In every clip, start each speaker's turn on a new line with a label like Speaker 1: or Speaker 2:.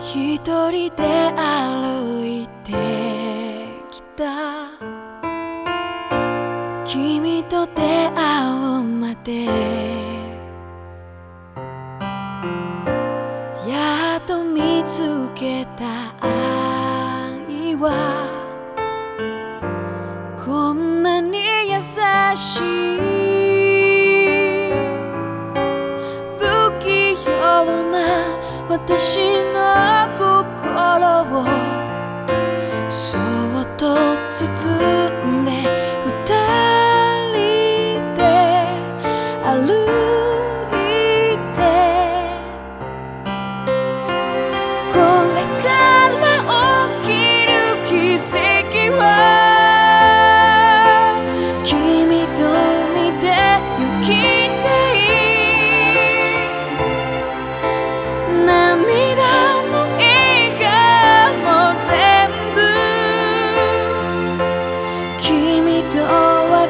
Speaker 1: 一人で歩いてきた。君と出会うまでつけた愛はこんなに優しい。不器用な私の心を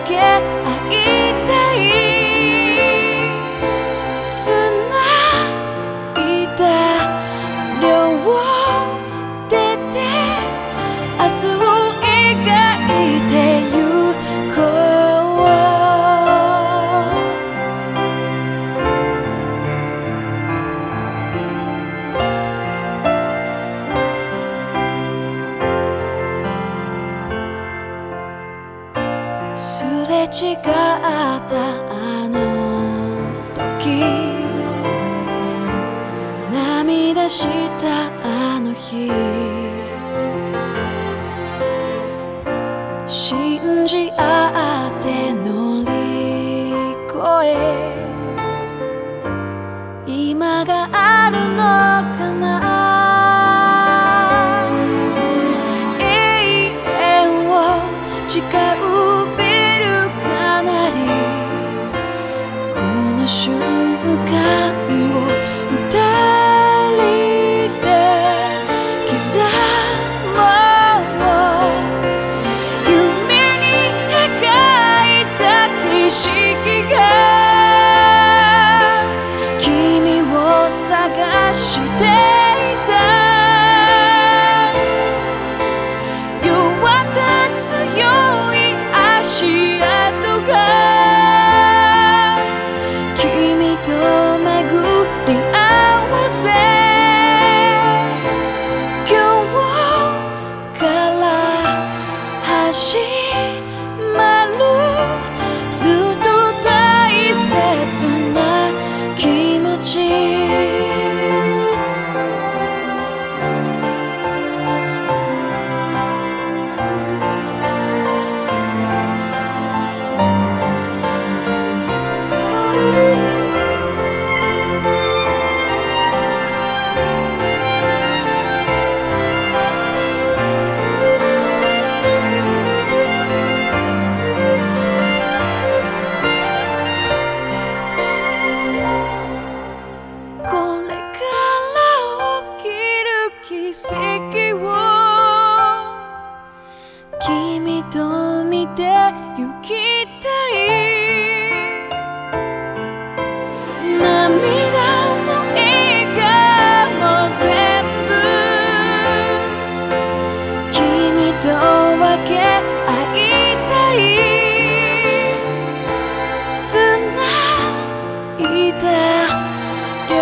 Speaker 1: け合いれ違ったあの時涙したあの日。信じ合君け会いたい繋いだ両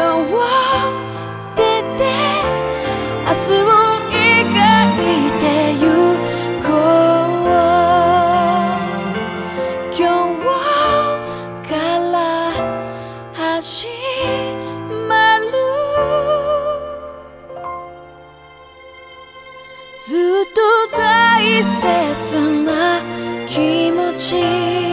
Speaker 1: 手で明日を描いてゆこう今日から始まるずっと切な気持ち